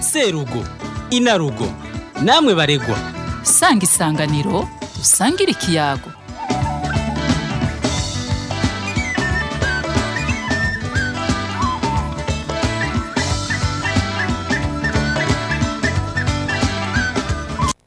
serugo inarugo namwe baregwa sanga isanganiro usangire ikiyago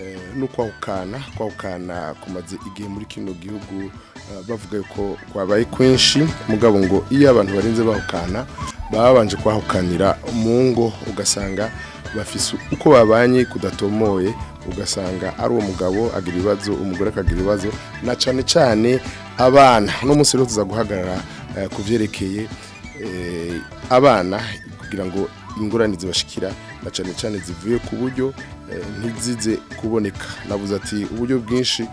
eh, no kwahukana kwahukana kumaze igihe muri kino gihugu eh, bavuga ko kwabaye kwinshi mugabo ngo iyo abantu barenze bahukana baba babanje kwahukanira mu ngo ugasanga bafise uko babanye kudatomoye ugasanga ari uwo mugabo agira ibibazo umugore akagira ibibazo na cyane cyane abana uno munsi rero tuza guhagarara eh, ku byerekeye eh, abana kugira ngo ingorane zibashikira na cyane cyane zivuye ku buryo eh, ntizize kuboneka nabuze ati uburyo bwinshi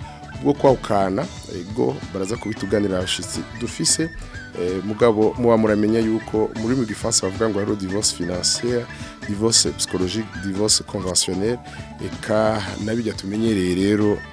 bwo kwahukana bwo baraza kubituganira abashyitsi dufise Eh, mugabo muba muramenye yuko muri mu gifaransa bavuga ngo hariho divorce financière divorce psychologique divorce conventionnelle eka nabijya tumenyereye rero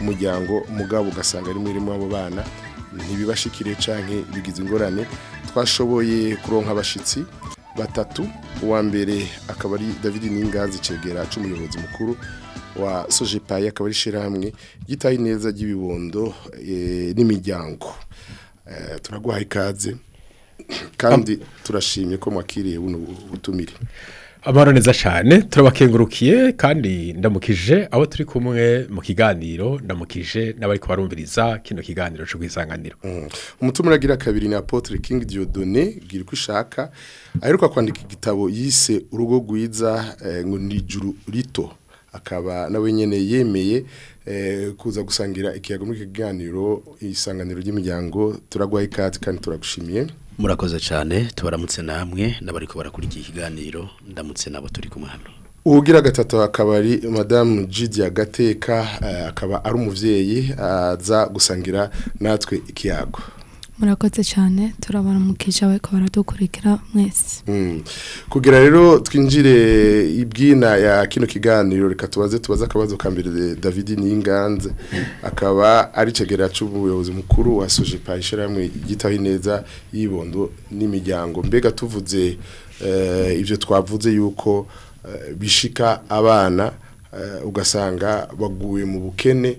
umuryango mugabo ugasanga ari rimwe abo bana ntibibashikire cyangwa bigize ingorane twashoboye kuronka abashyitsi batatu uwa mbere akaba ari david n'ingazi cegera cy'umuyobozi mukuru wa sojepayi akaba ari ishyirahamwe ryitaye neza ry'ibibondo eh, n'imiryango eh, turaguha ikaze kandi turashimye ko mwakiriye buno butumire amahoro neza cyane turabakengurukiye kandi ndamukije abo turi kumwe mu kiganiro ndamukije n'abari kubarumviriza kino kiganiro cyo kwisanganira mm. umutima uragira kabiri ni apotre kingi diyodone gira uko ishaka aheruka kwandika igitabo yise urugo rwiza eh, ngo ni ijuru rito akaba nawe nyine yemeye eh, kuza gusangira ikiyago muri kiganiro isanganiro ry'imiryango turagwaye ikaze kandi turagushimiye murakoze cyane tubaramutse namwe n'abari ko barakurikiye ikiganiro ndamutse nabo turi kumwe hano ubugira gatatu akaba ari madamu Gidia Agateka eh, akaba ari umubyeyi aza gusangira natwe ikiyago murakoze cyane turabona umukiriya we akaba mwese hmm. kugira rero twinjire ibyina ya kino kiganiro reka tubaze tubaze akabazo ka mbere eh, david n'inganze hmm. akaba ari cegera cy'ubuyobozi mukuru wa sojepa ishyirahamwe ryitaho ineza y'ibondo n'imiryango mbega tuvuze eh, ibyo twavuze yuko eh, bishika abana ugasanga baguye mu bukene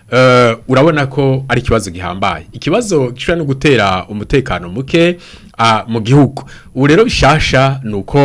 urabona ko ari ikibazo gihambaye ikibazo gishobora no gutera umutekano muke mu gihugu ubu rero bishasha ni uko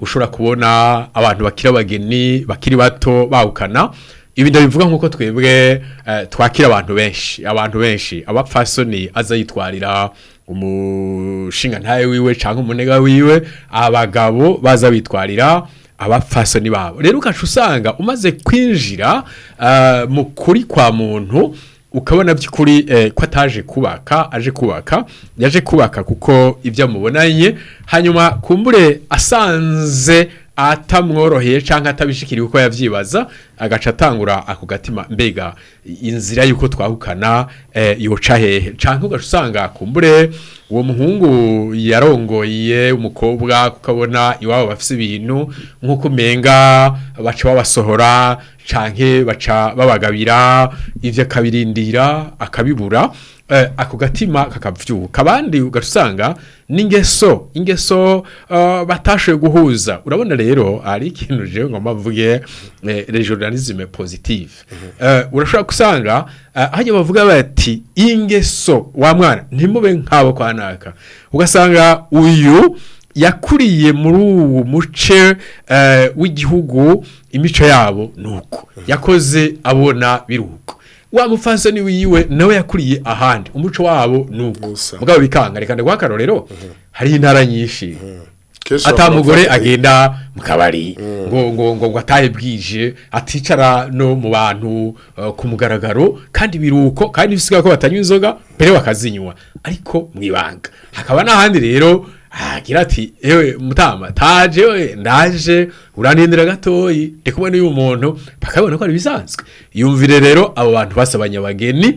ushobora kubona abantu bakiri abageni bakiri bato bawukana ibi ndabivuga nk'uko twebwe eh, twakira abantu benshi abantu benshi abapfasoni aza yitwarira umushinga wiwe cyangwa umunega wiwe abagabo baza bitwarira abapfasoni babo rero ukajya usanga umaze kwinjira eh, mu kuri kwa muntu ukabona by'ukuri eh, ko ataje kubaka aje kubaka yaje kubaka kuko ibyo amubonanye hanyuma kumbure asanze atamworoheye cyangwa atabishikiriye uko yabyibaza agaca atangura ako gatima mbega inzira y'uko twahukana eh, yoca hehe cyangwa ugaca usanga kumbure uwo muhungu yarongoye umukobwa ukabona iwabo bafite ibintu nk'uko umenga baca babasohora canke baca babagabira ivyo akabirindira akabibura eh, ako gatima kakavyuka abandi ugasanga n'ingeso ingeso uh, guhuza urabona rero ari ikintu jewe ngomba mvuge eh, region generalisme positive eh, urashobora gusanga eh, hajya bavuga bati ingeso wa mwana ntimube nk'abo kwa naka ugasanga uyu yakuriye muri uwo muce eh, w'igihugu imico yabo ni uko yakoze abona biruko wa mufasoni wiwe nawe yakuriye ahandi umuco wabo ni uko mugabo bikanga reka ndaguha akarorero uhuh. hariho intara nyinshi uhuh. atamugore agenda mu kabari mm. ngo ngo ngo atahe bwije aticara no mu bantu uh, ku mugaragaro kandi biruko kandi bisigaye ko batanywa inzoga mbere bakazinywa ariko mu ibanga hakaba n'ahandi rero agira ati ewe mutama taje we ndaje uranindira gatoyi ndi kumwe n'uyu muntu bakabona ko ari bisanzwe yumvire rero abo bantu basabanya abageni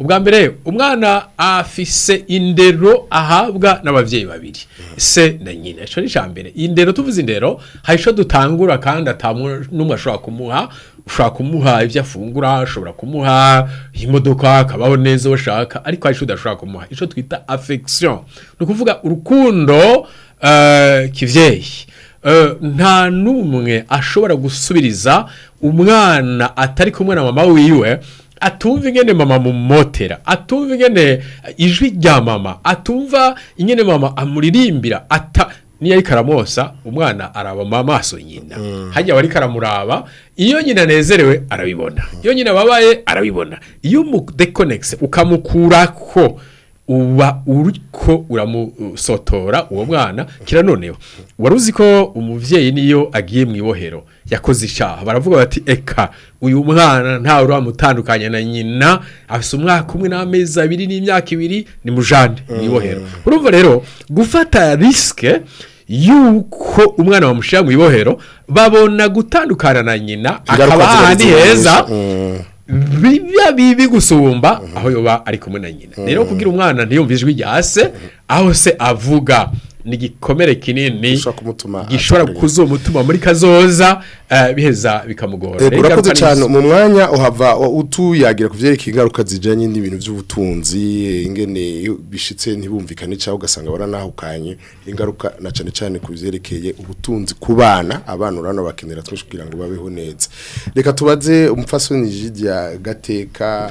ubwa mbere umwana afise indero ahabwa n'ababyeyi babiri se na nyina icyo ni icya indero tuvuze indero hari dutangura kandi n'umwe ashobora kumuha ushobora kumuha ibyo afungura ashobora kumuha imodoka akabaho neza uwo ushaka ariko hari udashobora kumuha icyo twita afegisiyo ni ukuvuga urukundo Eh, kibyeyi eh, nta n'umwe ashobora gusubiriza umwana atari kumwe na mama wiwe atumva ingene mama mumotera atumva ingene ijwi rya mama atumva ingene mama amuririmbira ata niyo ariko aramosa umwana araba mu maso nyina mm. hajya aba ariko aramuraba iyo nyina anezerewe arabibona iyo nyina ababaye arabibona iyo umudekonegise ko uba uriko uramusotora uwo mwana kira noneho wari uzi ko umubyeyi niyo agiye mu ibohero yakoze icyaha baravuga bati eka uyu mwana ntawe uramutandukanya na nyina afite umwaka umwe n'amezi abiri n'imyaka ibiri ni mujande mu ibohero mm. urumva rero gufata risike yuko umwana bamushyira mu ibohero babona gutandukana na nyina akaba ahandi heza mm. biba bibi gusumba aho yoba ari kumwe na nyina rero kubwira umwana ntiyumve ijwi rya se aho se avuga ni igikomere kinini gishobora kuzumutuma muri kazoza eh, biheza bikamugora eh, urakoze cyane mu mwanya uhava utuyagira ku byerekeye ingaruka zijyanye n'ibintu by'ubutunzi eh, ingene bishitse ntibumvikane cyangwa ugasanga baranahukanye ingaruka na cyane cyane ku byerekeye ubutunzi ku bana abana urabona bakenera twinshi kugira ngo babeho neza reka tubaze umupfasoni jidi gateka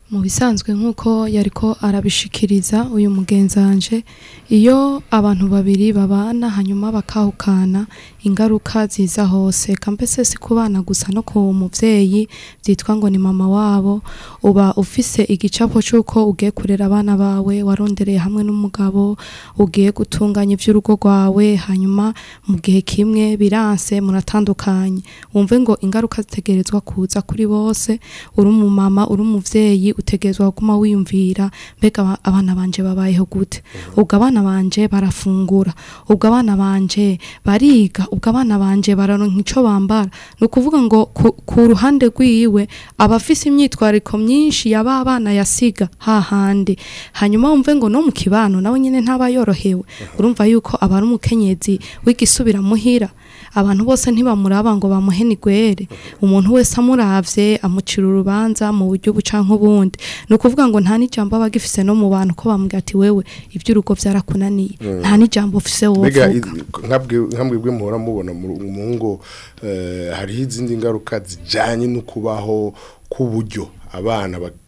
mu bisanzwe nk'uko yari ko arabishikiriza uyu mugenzanje iyo abantu babiri babana hanyuma bakahukana ingaruka ziza hose kambese si kubana gusa no ku mubyeyi byitwa ngo ni mama wabo uba ufise igicapo cy'uko ugiye kurera abana bawe warondereye hamwe n'umugabo ugiye gutunganya iby'urugo rwawe hanyuma mu gihe kimwe biranse muratandukanye wumve ngo ingaruka zitegerezwa kuza kuri bose uri umumama uri umubyeyi utegerezwa kuma wiyumvira mbega abana banje babayeho gute ubwo abana banje barafungura ubwo abana banje bariga ubwo abana banje bararonka ico bambara ni ukuvuga ngo ku ruhande rwiwe aba afise imyitwariko myinshi yaba abana yasiga hahandi hanyuma wumve ngo no mu kibano nawe nyine ntaba yorohewe urumva yuko aba ari umukenyezi w'igisubira muhira abantu bose ntibamuraba ngo bamuhe nigwere umuntu wese amuravye amucira urubanza mu buryo buca nk'ubundi ni ukuvuga ngo nta n'ijambo aba agifise no mu bantu ko bamubwira ati wewe ivy'urugo vyarakunaniye mm. nta n'ijambo ufise wovuga nkabwibwe muhora mubona mu ngo eh, hariho izindi ngaruka zijyanye no kubaho k'uburyo abana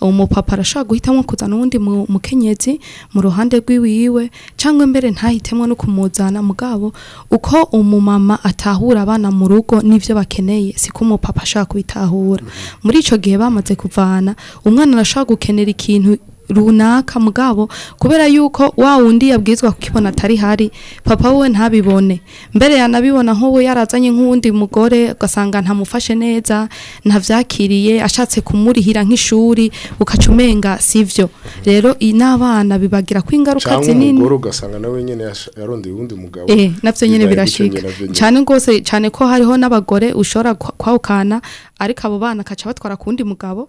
umupapa arashobora guhitamo kuzana uwundi mukenyezi mu ruhande rw'iwiwe cyangwa mbere ntahitemwe no kumuzana mugabo uko umumama atahura abana mu rugo n'ibyo bakeneye siko umupapa ashaka kubitahura muri icyo gihe bamaze kuvana umwana arashobora gukenera ikintu runaka mugabo kubera yuko wa wundi yabwizwa kukibona atari hari papa we ntabibone mbere yanabibona nk'ubu yarazanye nk'uwundi mugore ugasanga ntamufashe neza ntabyakiriye ashatse kumurihira nk'ishuri ukaca umenga si byo rero n'abana bibagira ko ingaruka zinini cyangwa umugore ugasanga nawe nyine yarondeye uwundi mugabo eh, nabyo nyine birashika cyane rwose cyane ko hariho n'abagore ushobora kwawukana ariko abo bana akaca batwara ku wundi mugabo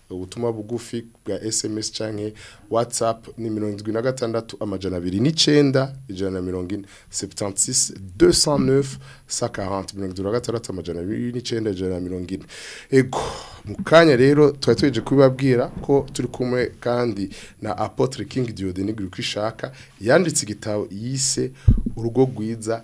ubutumwa bugufi bwa SMS canke WhatsApp ni 76 amajana 29 ijana 70 209 140 76 amajana 29 ijana 70 ego mukanya rero twari tuje kubibabwira ko turi kumwe kandi na Apotre King Diodene ishaka yanditse igitabo yise urugo rwiza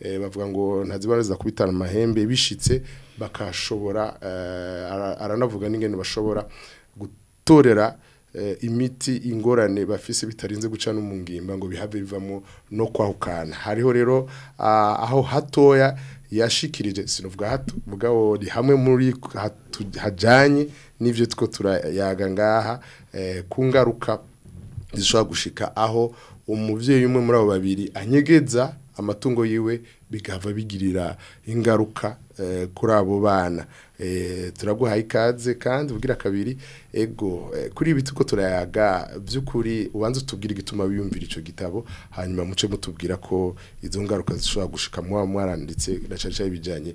eh, bavuga ngo ntaziboneza kubitana amahembe bishitse bakashobora eh, aranavuga n'ingene bashobora gutorera eh, imiti ingorane bafise bitarinze guca no mu ngimba ngo bihave bivamo no kwahukana hariho rero ah, aho hatoya yashikirije sinovuga hato bugabo ni hamwe muri hajanye n'ivyo tuko turayaga ngaha ku ngaruka zishobora gushika aho umubyeyi umwe muri abo babiri anyegeza amatungo yiwe bigava bigirira ingaruka eh, kuri abo bana eh, turaguhaye ikaze kandi ubwira kabiri ego eh, kuri ibi tuko turayaga by'ukuri ubanza utubwire igituma wiyumvira icyo gitabo hanyuma muce mutubwira ko izo ngaruka zishobora gushika muba ndetse na caca y'ibijyanye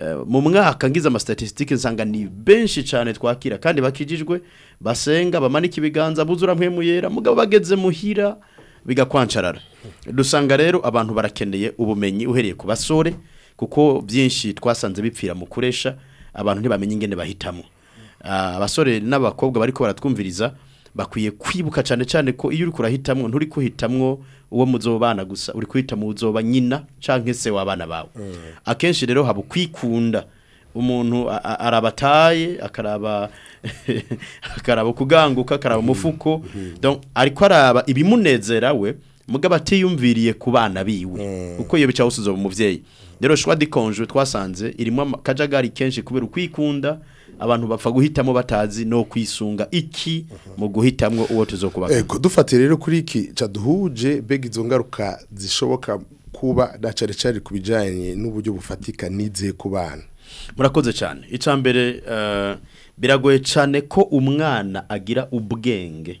Eh, mu mwaka ngize amasitatisitike nsanga ni benshi cyane twakira kandi bakijijwe basenga bamanika ibiganza buzura mwe muyera mugabo bageze muhira bigakwancarara dusanga rero abantu barakeneye ubumenyi uhereye ku basore kuko byinshi twasanze bipfira mu kuresha abantu ntibamenye ingene bahitamo ah, abasore n'abakobwa bari ko baratwumviriza bakwiye kwibuka cyane cyane ko iyo uri kurahitamo nturi kuhitamwo uwo muzobana gusa uri kwita mu buzoba nyina cyangwa se w'abana bawe mm. akenshi rero haba ukwikunda umuntu arabataye akaraba akaraba kuganguka akaraba mm-hmm. umufuko mm-hmm. ariko araba ibimunezera we mugabo atiyumviriye ku bana biwe mm. uko iyo bica usuza umubyeyi rero shwa dikonje twasanze irimo akajagari kenshi kubera ukwikunda abantu bapfa guhitamo batazi no kwisunga iki mu guhitamo uwo tuzokubaka ego dufatiye rero kuri iki ca duhuje zishoboka kuba na cyane cyane ku bijyanye n'uburyo bufatika n'ize kubana. murakoze cyane icya mbere eh, biragoye cyane ko umwana agira ubwenge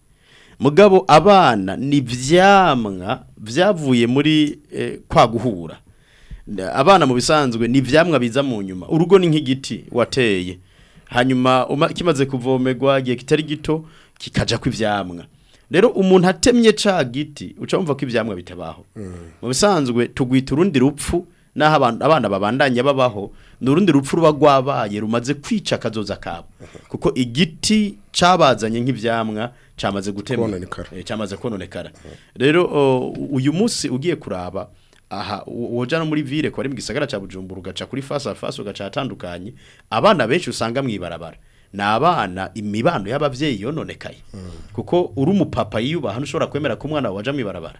mugabo abana ni byamwa byavuye muri eh, kwa guhura abana mu bisanzwe ni ibyamwa biza mu nyuma urugo ni nk'igiti wateye hanyuma kimaze kuvomerwa igihe kitari gito kikajya kw'ibyamwa rero umuntu atemye ca giti uca wumva ko ibyamwa bitabaho mm. mu bisanzwe tugwita urundi rupfu n'aho abana babandanya babaho ni urundi rupfu ruba rwabaye rumaze kwica akazoza kabo kuko igiti cabazanye nk'ibyamwa cyamaze gutemwa eh, cyamaze kononekara rero uyu munsi ugiye kuraba aha wajya no muri ville ko ari mu gisagara cya Bujumbura ugaca kuri face à ugaca atandukanye abana benshi usanga mwibarabara abana imibano y’ababyeyi yononekaye mm. kuko uri umupapa yiyubaha ntushobora kwemera ko umwana waje mwibarabara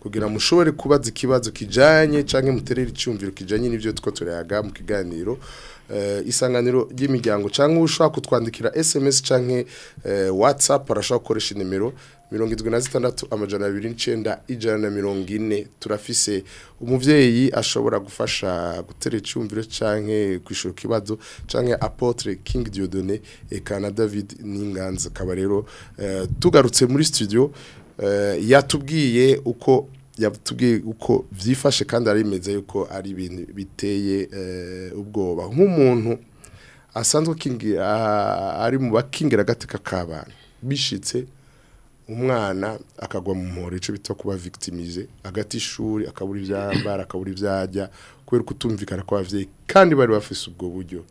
kugira mushobore kubaza ikibazo kijanye cyangwa muterere icyumviro kijyanye n'ibyo two turayaga mu kiganiro Eh, isanganiro ry'imiryango cyangwa ushaka kutwandikira SMS canke eh, WhatsApp arashaka gukoresha nimero mirongo irindwi na zitandatu amajana abiri n'icyenda ijana na mirongo ine turafise umubyeyi ashobora gufasha gutera icyumviro cyangwa kwishyura ikibazo cyangwa apotre king diodone eka na david n'inganza akaba rero eh, tugarutse muri studio yatubwiye uko yatubwiye uko vyifashe kandi arimeze yuko ari ibintu biteye eh, ubwoba nk'umuntu asanzwe ari mu bakingira agateka k'abana bishitse umwana akagwa mu muhoro icyo bita kuba victimize agati ishuri akabura ibyambara akabura ibyajya kubera kutumvikana kw'ababyeyi kandi bari bafise ubwo buryo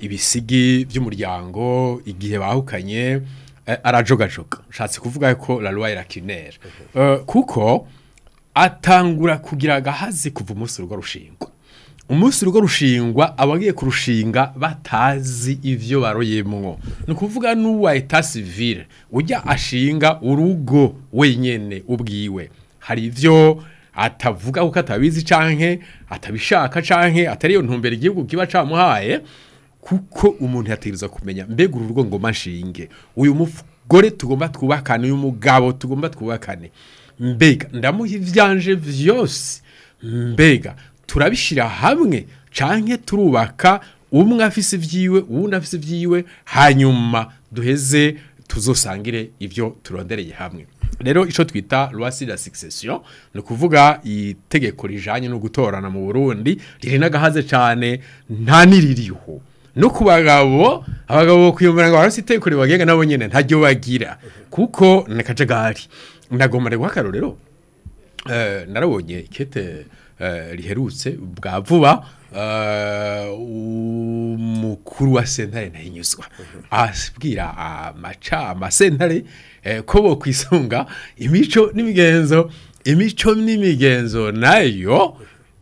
ibisigi by'umuryango igihe bahukanye arajogajoga nshatse kuvuga ko raruwa irakinera mhm. kuko atangura kugira agahazi kuva umunsi urugo rushingwa umunsi urugo rushingwa abagiye kurushinga batazi ibyo baroyemwo ni ukuvuga n'uwa eta sivire ujya ashinga urugo wenyine ubwiwe hari ibyo atavuga kuko atabizi canke atabishaka canke atari iyo ntumbero igihugu kiba camuhaye kuko umuntu yategereza kumenya mbega uru rugo ngoma nshinge uyu mugore tugomba twubakane uyu mugabo tugomba twubakane mbega ndamuha ibyanje byose mbega turabishyira hamwe canke turubaka umwe afise ibyiwe uwundi afise ibyiwe hanyuma duheze tuzosangire ibyo turondereye hamwe rero icyo twita ruwasi la ni ukuvuga itegeko rijanye no gutorana mu Burundi riri n'agahaze cyane nta niririho no ku bagabo abagabo bo kuyumvira ngo barose itegeko ribagega nabo nyine ntaryo bagira kuko ni akajagari ndagomba ngo akarorero eh, narabonye ikete eh, riherutse bwa vuba eh, umukuru wa sentare nahinyuzwa abwira amaca amasentare ko bo kwisunga imico n'imigenzo imico n'imigenzo nayo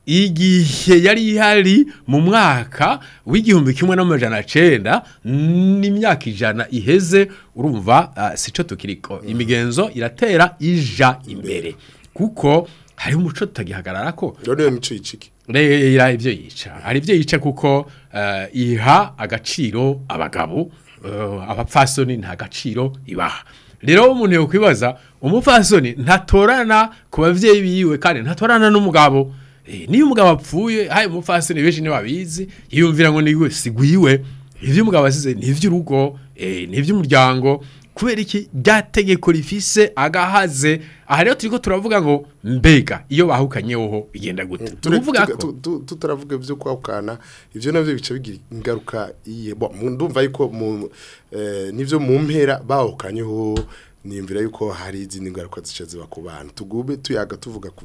igihe yari ihari mu mwaka w'igihumbi kimwe n'amajana cyenda n'imyaka ijana iheze urumva ah, sico tukiriko imigenzo iratera ija imbere kuko hari umuco tutagihagarara ko rero mico yicike ibyo yica hari ibyo yica kuko eh, iha agaciro abagabo eh, abapfasoni nta gaciro ibaha rero umuntu yakwibaza umupfasoni ntatorana ku babyeyi biwe kandi ntatorana n'umugabo Eh, niyo umugabo apfuye hari ni benshi niwe babizi yiyumvira ngo niwe sigwiwe ivyo umugabo asize ni eh, ni iby’umuryango kubera iki ryategeko rifise agahaze aha rero turiko turavuga ngo mbega iyo bahukanyeho bigenda gute eh, turavuga ko tutaravuga byo kwahukana ibyo nabyo bica bigira ingaruka iye ndumva yuko mu nivyo mu mpera bahukanyeho niyumvira yuko hari izindi ngaruka zica ziba ku bantu tugube tuyaga tuvuga ku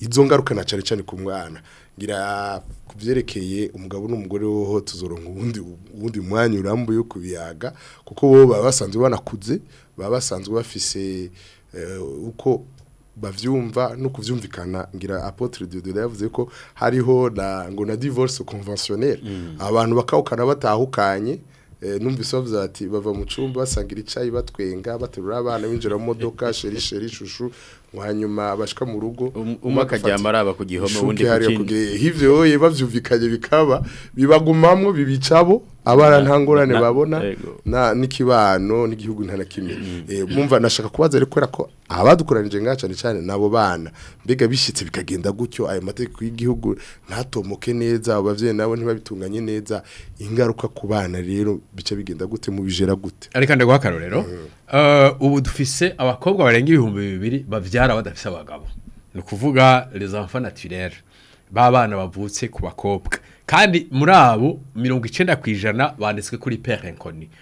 izo ngaruka na cyane cyane ku ngira ku umugabo n'umugore woho tuzoronka ubundi ubundi mwanya urambo yo biyaga kuko bo baba basanzwe banakuze baba basanzwe bafise eh, uko bavyumva no kuvyumvikana ngira apotre de Dieu yavuze ko hariho na ngo na divorce conventionnelle mm. abantu bakawukana batahukanye Eh, numvise bavuze ati bava mu cyumba basanga iricayi batwenga baterura abana binjira mu modoka sheri sheri shushu hanyuma bashika mu rugo um, umwe akaryama araba ku gihome uwundi ku kindi hivyo bavyumvikanye bikaba bibagumamo bibicabo abana nta ngorane babona n'ikibano n'igihugu nta na kimwe mm. eh, mwumva nashaka kubaza ariko ko abadukoranije ngaha cyane cyane n'abo bana mbega bishyitse bikagenda gutyo ayo mategeko y'igihugu ntatomoke neza ababyeyi nabo ntibabitunganye neza ingaruka ku bana rero bica bigenda gute mu bijera gute ariko ndagwa akarorero mm. eh, ubu dufise abakobwa barenga ibihumbi bibiri babyara badafise abagabo ni ukuvuga les enfants naturels b'abana bavutse ku bakobwa kandi muri abo mirongo icyenda ku ijana banditswe kuri perenkoni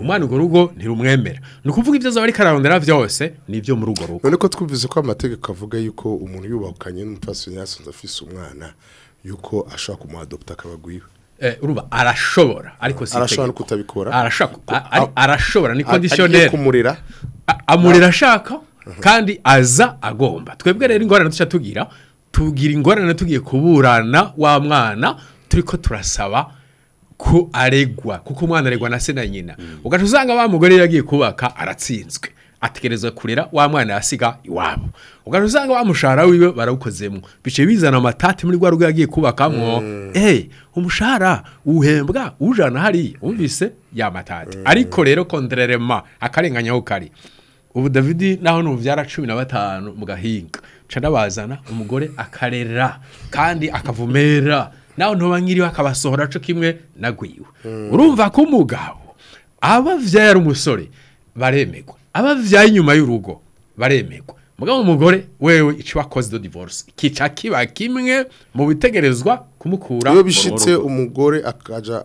umwana urwo rugo ntirumwemera ni ukuvuga ibyo azaba ariko ararondera byose nibyo muri urwo rugo none ko twumvise ko amategeko avuga yuko umuntu yubakanye n'umupfasoni yasanze afise umwana yuko ashobora kumuhadopta akaba agwiwe eh, uruba arashobora ariko si arashobora no kutabikora arashobora ni kondisiyoneri amurera ashaka uh-huh. kandi aza agomba twebwe rero ingorane dushya tugira tugira ingorane tugiye kuburana wa mwana turi ko turasaba ko aregwa kuko umwana aregwa na se na nyina mm. ugaca usanga wa mugore yagiye kubaka aratsinzwe atekereza kurera wa mwana yasiga iwabo ugaca usanga wa mushahara wiwe barawukozemo bice bizana amatati muri rwa rugo yagiye kubakamo mm. eee eh, umushahara uhembwa ujana hariya wumvise yamatati mm. ariko rero kondererema akarenganyaho kari ubu davidi naho nubyara cumi na batanu mugahinga nabazana umugore akarera kandi akavumera nawe ntuba akabasohora aco kimwe nagwiwe urumva ko umugabo abavyaye ari umusore baremegwa abavyaye inyuma y'urugo baremegwa mugabo umugore wewe iciba cause de divorce kica kiba kimwe mu bitegerezwa kumukura iyo bishitse umugore akaja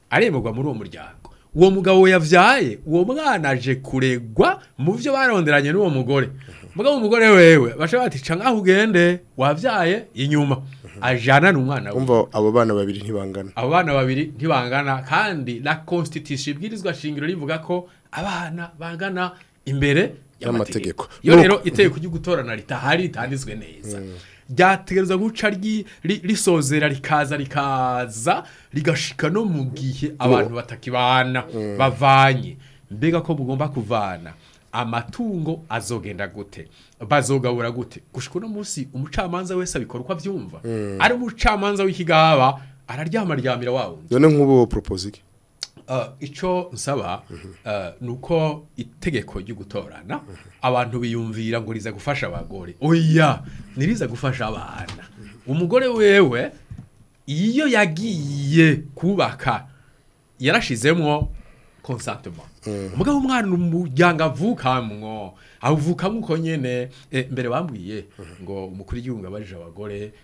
aremerwa muri uwo muryango uwo mugabo yabyaye uwo mwana aje kuregwa mu byo baronderanye n'uwo mugore mugabo umugore wewe bashobora bati ca nk'aho ugende wabyaye inyuma ajana n'umwana we umva abo bana babiri ntibangana abo bana babiri ntibangana kandi na constitution ibwirizwa shingiro rivuga ko abana bangana imbere y'amategeko iyo rero itegeko ryo gutorana ritahari ritanditswe neza mm. ryategereza guca risozera rikaza rikaza rigashika no mu gihe mm. abantu batakibana mm. bavanye mbega ko bugomba kuvana amatungo azogenda gute bazogabura gute gushika uno munsi umucamanza wese abikora uko abyumva ari umucamanza w'ikigaba araryamaryamira wawundi none nk'ubu wowe poropozi Eh, icyo nsaba eh, ni uko itegeko ryo gutorana abantu biyumvira ngo riza gufasha abagore oya ntiriza gufasha abana umugore wewe iyo yagiye kubaka yarashizemo konsantoma umugabo mm. umwana umuryango avukamwo awuvukamo uko nyine e, mbere bambwiye mm-hmm. ngo umukuru w'igihugu abarije abagore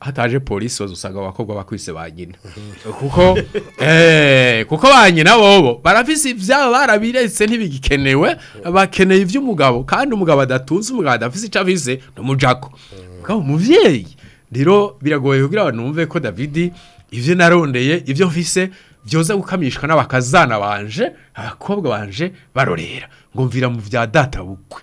hataje polisi wazo usanga abakobwa bakwise ba nyina kuko eh, kuko ba nyina bobo barafise ibyabo barabiretse ntibigikenewe bakeneye iby'umugabo kandi umugabo adatunze umugabo adafise icyo abize ni umujako mm. umubyeyi rero biragoye kugira abantu bumve ko David ibyo narondeye ibyo mvise byoza gukamishwa n'abakazana banje abakobwa banje barorera ngo mvira mu bya data bukwe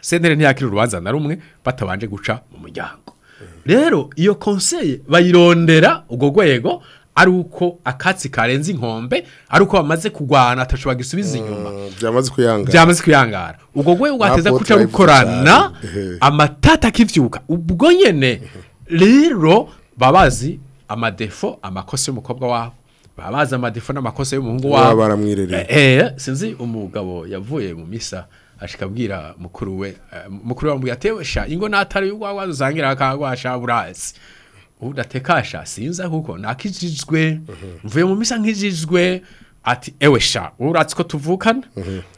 sentare ntiyakira urubanza na rumwe batabanje guca mu muryango rero iyo conseil bayirondera ubwo rwego ari uko akatsi karenze inkombe ari uko bamaze kurwana atashobora gusubiza mm, inyuma byamaze kuyangara ubwo rwego rwateza kuca rukorana amatata akibyuka ubwo nyine rero baba amadefo amakosa y'umukobwa wabo baba bazi amadefo n'amakosa y'umuhungu wabo baramwirereye eh, eh, sinzi umugabo yavuye mu misa ashikabwira mukuru we eh, mukuru wa mubwira atewesha ingo natari y'urwagwa uzangira akagwasha burazi ubu ndatekasha sinzi kuko nakijijwe mvuye mu misa nkijijwe ati ewe sha uratse tuvukana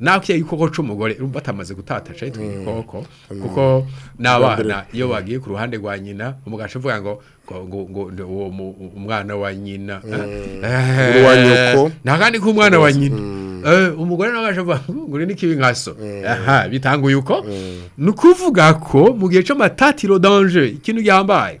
nakwiye igikoko cy'umugore urumva atamaze gutataca yitwa mm. igikoko kuko n'abana iyo bagiye ku ruhande rwa nyina umugabo avuga ngo ngo uwo umwana wa nyina mm. eh, uwa nyoko eh, ntakandi ko umwana wa nyina mm. eh, umugore nawe aje avuga ngo ni kibi nkaso mm. aha bitanguye uko ni ukuvuga ko mu gihe cy'amatatiro danje ikintu gihambaye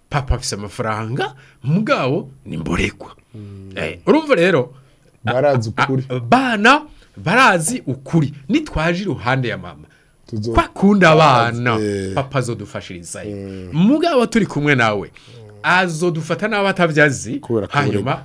papa afite amafaranga mugabo ni mburegwa mm. eh, urumva rero barazi ukuri bana barazi ukuri nitwaje iruhande ya mama kwakunda abana eh. papa zo dufashirizayo mm. mugabo turi kumwe nawe azodufata nawe atabyazi hanyuma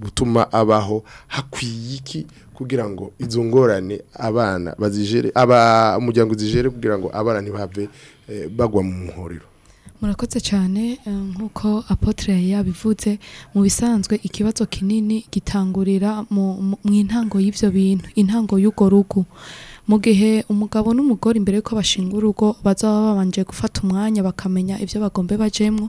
gutuma abaho hakwiye iki kugira ngo izungorane abana bazijere aba umuryango uzijere kugira ngo abana ntibave eh, bagwa mu muhorero murakoze cyane eh, nk'uko apotre yabivuze mu bisanzwe ikibazo kinini gitangurira mu intango y'ibyo bintu intango y'urwo rugo mu gihe umugabo n'umugore imbere yuko bashinga urugo bazaba babanje gufata umwanya bakamenya ibyo bagombe bajemwo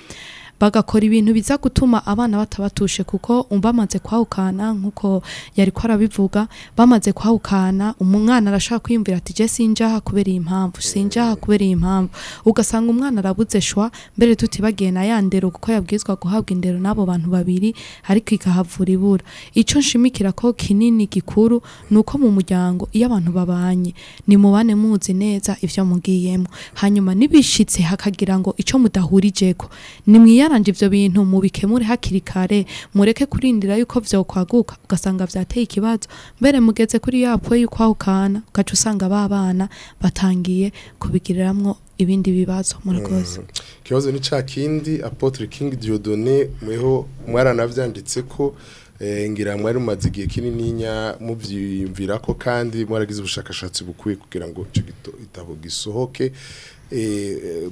bagakora ibintu biza gutuma abana batabatushe kuko bamaze kwahukana nk'uko yari ko arabivuga bamaze kwahukana umwana arashaka kwiyumvira ati je sinjaha kubera iyi mpamvu sinjaha kubera iyi mpamvu ugasanga umwana arabuze shwa mbere tutibagiye na ya ndero kuko yabwizwa guhabwa indero n'abo bantu babiri ariko ikahavura ibura icyo nshimikira ko kinini gikuru nuko mu muryango iyo abantu babanye ni mubane muzi neza ivyo mugiyemo hanyuma nibishitse hakagira ngo ico mudahurijeko ni mwiya byaranje ivyo bintu mubikemure hakiri kare mureke kurindira yuko vyokwaguka ugasanga byateye ikibazo mbere mugeze kuri yapo yuko ahukana ugaca usanga babana batangiye kubigiriramo ibindi bibazo murakoze mm. ikibazo ni ca kindi apotre king diodone mweho mwaranavyanditse ko eh, ngira mwari mumaze igihe kinini mubyiyumvira ko kandi mwaragize ubushakashatsi bukwiye kugira ngo icyo gitabo gisohoke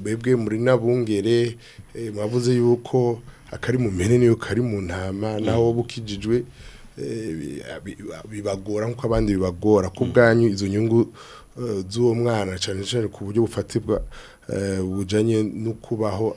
bebwe muri nabungere eh, mwavuze yuko akari mu mpene niyo kari mu ntama mm. naho bukijijwe eh, bibagora nk'uko abandi bibagora ku mm. bwanyu izo nyungu eh, z'uwo mwana cyane cyane ku buryo bufatirwa bujanye no kubaho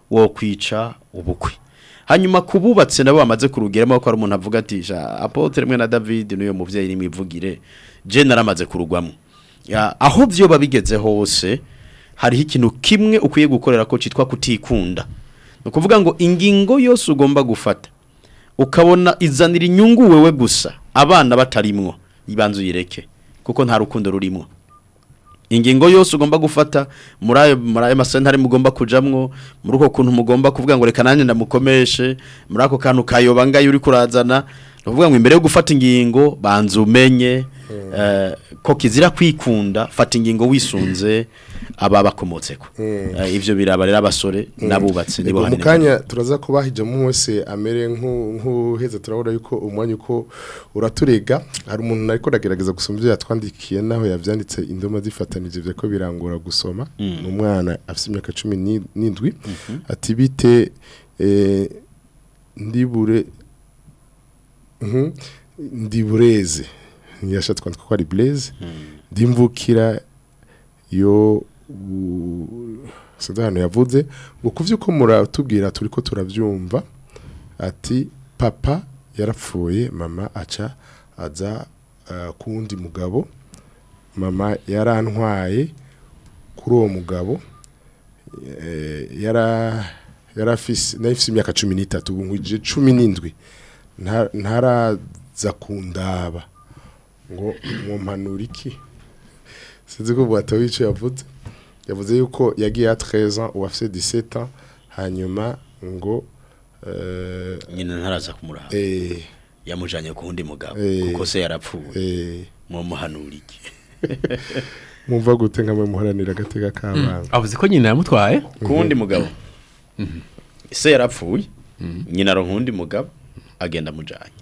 wokwica ubukwe hanyuma kububatse nabo bamaze kurugeramo ko hari umuntu avuga ati apotre mwe na David n'uyo muvyeyi nimwivugire je naramaze kurugwamo aho byo babigeze hose hariho ikintu kimwe ukwiye gukorera ko citwa kutikunda ni ukuvuga ngo ingingo yose ugomba gufata ukabona izanira inyungu wewe gusa abana batarimwo ibanza uyireke kuko nta rukundo rurimo ingingo yose ugomba gufata muri ayo muri ayo mugomba kujamwo muri uko kuntu mugomba kuvuga ngo reka nanjye ndamukomeshe muri ako kantu kayoba ngayo uri kurazana uvuga ngo imbere yo gufata ingingo banza umenye hmm. eh, ko kizira kwikunda fata ingingo wisunze aba bakomotseko eh. eh, ivyo biraba rero abasore eh. nabubatse nibo hane mukanya turaza kubahijamo wese amere nk'uheza turabona yuko umwanya uko uraturega hari umuntu nariko ndagerageza gusoma ivyo yatwandikiye naho yavyanditse indoma zifatanije byo ko birangura gusoma mm. umwana afite imyaka 17 mhm. ati bite ndibure mhm, ndibureze ntiyashatse kwandika ko ari bureze mm. ndimvukira yo sadani yavuze ngo ku by'uko muratubwira turi ko turabyumva ati papa yarapfuye mama aca aza eh, kundi mugabo mama yarantwaye kuri uwo mugabo eh, yarafise imyaka cumi n'itatu ubu nkwije cumi n'indwi ntaraza kundaba ngo mpanure iki sinzi ko bwatawicaye yavuze yavuze yuko yagiye atreza uwafite diseta hanyuma ngo euh, nyina ntaraza kumuraba eh. yamujyanye ku wundi mugabo eh. kuko se yarapfuye eh. mumuhanura iki mumva gute nka muharanira agatega k'abana hmm. avuze ko nyina yamutwaye ku wundi mugabo hmm. se yarapfuye hmm. nyina aronka undi mugabo agenda amujyanye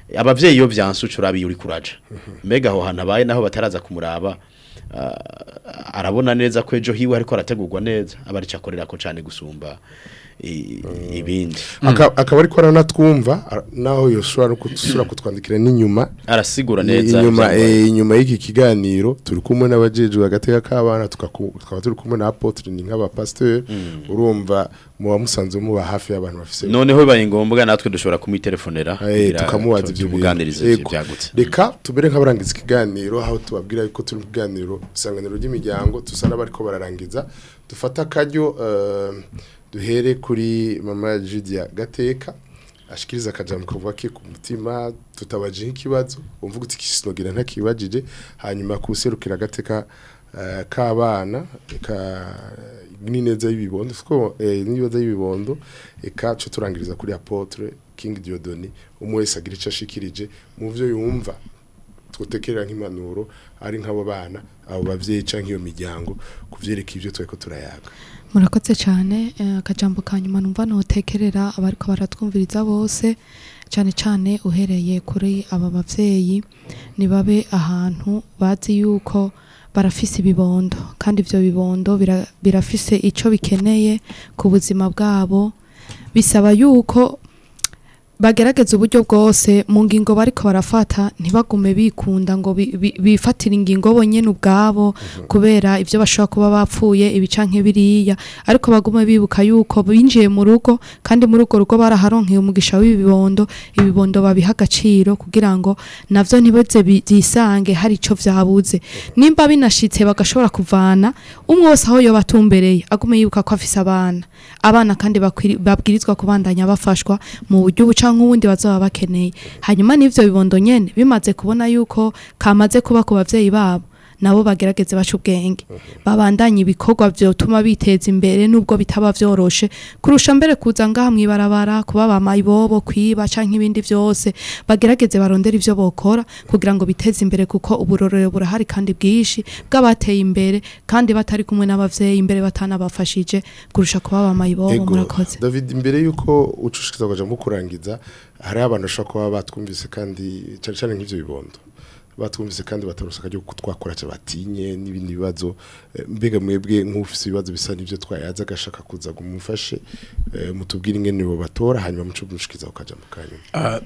ababyeyi iyo byansuca urabiye uri mbega aho hantu abaye naho bataraza kumuraba Eh, arabona neza ko ejo hiwe ariko arategurwa neza aba ko cyane gusumba Mm. ibindi mm. akaba ariko aranatwumva naho yoshobora no kutwandikira n'inyuma arasigura neza eh, inyuma y'iki kiganiro turi kumwe n'abajejwe hagati y'akabana tukaba turi kumwe na apotre ni nk'abapasiteri mm. urumva muba musanzwe muba hafi y'abantu bafise noneho bibaye ngombwa natwe dushobora kumwitelefonera eh, tukamubaza ibyo byagutse reka tubere nk'abarangiza ikiganiro aho tubabwira yuko turi mu kiganiro isanganiro ry'imiryango tusa n'abariko bararangiza dufata akaryo eh, duhere kuri mama Judia gateka ashikiriza akajambo kuvuga ke ku mutima tutabajije ikibazo umvuga uti kishinogira ntakibajije hanyuma kuserukira gateka eh, kabana ka nineza y'ibibondo kuko eh, y'ibibondo eka cyo turangiriza kuri apotre King Diodoni umwe wese agira icyo ashikirije mu byo yumva twotekerera nk'impanuro ari nk'abo bana abo bavyeyi canke iyo miryango kuvyerekeye ibyo tweko turayaga murakoze cyane eh, akajambo ka nyuma numva ntutekerera abariko baratwumviriza bose cyane cyane uhereye kuri aba bavyeyi nibabe ahantu bazi yuko barafise ibibondo kandi ibyo bibondo birafise icyo bikeneye ku buzima bwabo bisaba yuko bagerageza uburyo bwose mu ngingo bariko barafata ntibagume bikunda ngo bifatire ingingo bonyene ubwabo mhm. kubera ibyo bashobora kuba bapfuye ibicanke biriya ariko bagume bibuka yuko binjiye mu rugo kandi muri urwo rugo baraharonkeye umugisha w'ibibondo ibibondo babiha agaciro kugira ngo navyo ntibeze byisange hari icyo vyabuze nimba binashitse bagashobora kuvana umwe wese aho yoba atumbereye agume yibuka ko afise abana abana kandi babwirizwa kubandanya bafashwa mu buryo buca cyangwa uwundi bazaba bakeneye hanyuma n'ibyo bibondo nyine bimaze kubona yuko kamaze kuba ku babyeyi babo nabo bagerageze baca ubwenge babandanye ibikorwa byotuma biteza imbere nubwo bitaba byoroshe kurusha mbere kuza ngaha ibarabara kuba bamayibobo kwiba canke ibindi byose bagerageze barondera ibyo bokora kugira ngo biteze imbere kuko uburorero burahari kandi bwinshi bw'abateye imbere kandi batari kumwe n'ababyeyi imbere batanabafashije kurusha kuba bamayibobo murakoze David mbere yuko ucushikizwa kuja kurangiza hari abantu bashobora kuba batwumvise kandi cyane cyane nk'ivyo bibondo batwumvise kandi batarusa akajya kutwakora batinye n'ibindi bibazo eh, mbega mwebwe nk'ufise ibibazo bisa n'ibyo twayaza agashaka kuza kumufashe eh, mutubwire ingene bo batora hanyuma muco mushikiza ukaja mu kanya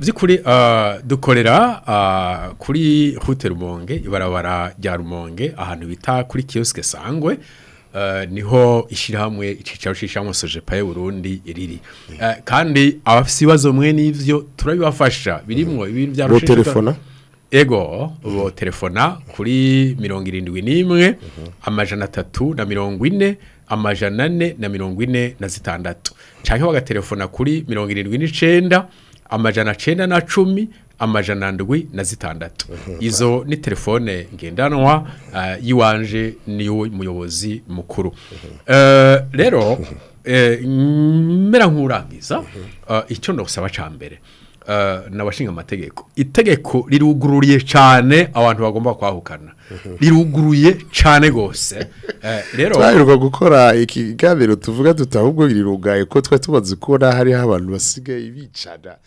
by'ukuri ah, eh, ah, dukorera ah, kuri Hotel Rumonge ibarabara rya Rumonge ahantu bita kuri kioske sangwe niho ishyirahamwe icyicaro cy'ishyirahamwe sojepa y'uburundi riri mm. kandi abafite ibibazo mwe n'ibyo turabibafasha birimo ibintu bya mm. telefona ego telefona kuri mirongo irindwi n'imwe amajana atatu na mirongo ine amajana ane na mirongo ine na zitandatu cyangwa bagatelefona kuri mirongo irindwi n'icyenda amajana cyenda na cumi amajana ndwi na zitandatu izo ni telefone ngendanwa y'iwanje eh, niwe muyobozi mukuru eh, rero eh, mbera nk'urangiza icyo ndagusaba cya mbere Eh, n'abashinga amategeko itegeko rirugururiye cyane abantu bagomba kwahukana mhm. riruguruye cyane rwose eh, rero twaherwa gukora ikiganiro tuvuga tutahubwo rirugaye ko twari tumaze kubona hariho abantu basigaye bicana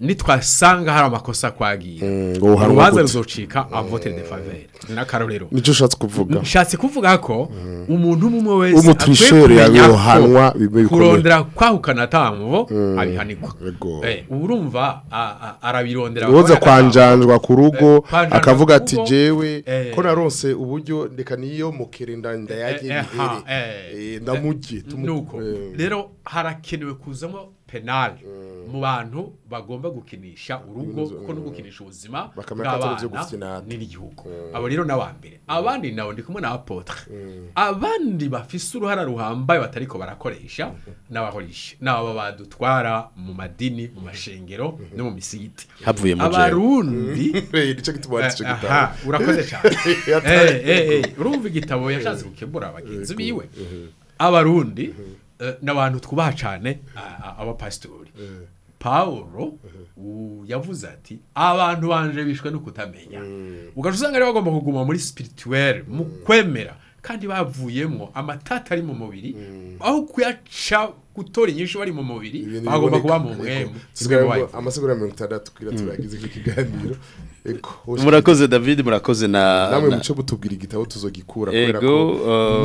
nitwasanga hari amakosa kwagiye eh, urubanza ruzucika eh. avote de faveri ni n'akarorero nicyo ushatse kuvuga ushatse kuvuga ko mm. umuntu umwe wese akwiye kumenya ko kurondera kwaho ukanatamubo mm. abihanirwa eh, urumva arabirondera uruza kwanjanjwa ku rugo akavuga ati jewe ko narose uburyo reka niyo mukirinda ndayagiye ndamugiye rero harakenewe kuzamo penali mm. mu bantu bagomba gukinisha urugo kuko no mm. gukinisha ubuzima bw'abana n'igihugu mm. abo rero n'abambere abandi nabo ndi kumwe na abandi bafise uruhara ruhambaye batariko barakoresha mm-hmm. n'abahorisha n'aba badutwara mu madini mu mm-hmm. mashengero mm-hmm. no mu misigiti abarundi eh, urakoze cyane urumva igitabo yashatse gukebura abagenzi biwe abarundi Eh, n'abantu twubaha cyane eh. abapasitori eh. paul yavuze ati abantu banje bishwe no kutamenya ugahita usanga rero bagomba kuguma muri sipirituweri mu kwemera kandi bavuyemo amatata ari mu mubiri mm. aho kuyaca gutora inyinshi bari mu mubiri bagomba kuba mu mwemu amasigura mirongo itandatu twira mm. turagize iki kiganiro murakoze david murakoze na namwe muce butubwira igitabo tuzogikura kubera ko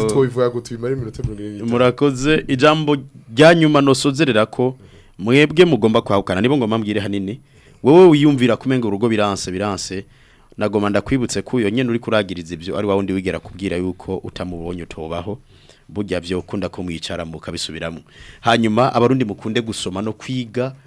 uh, twivuga ko tubimara iminota mirongo irindwi murakoze ijambo rya nyuma nosozerera ko mwebwe mugomba kwahukana nibo ngomba mbwire hanini wowe wiyumvira kumenga urugo biranse biranse nagoma ndakwibutse ko uyo nyene uri kuragiriza ibyo ari wawe ndi wigera kubwira yuko utamubonye utobaho burya byo kunda kumwicara muka bisubiramo hanyuma abarundi mukunde gusoma no kwiga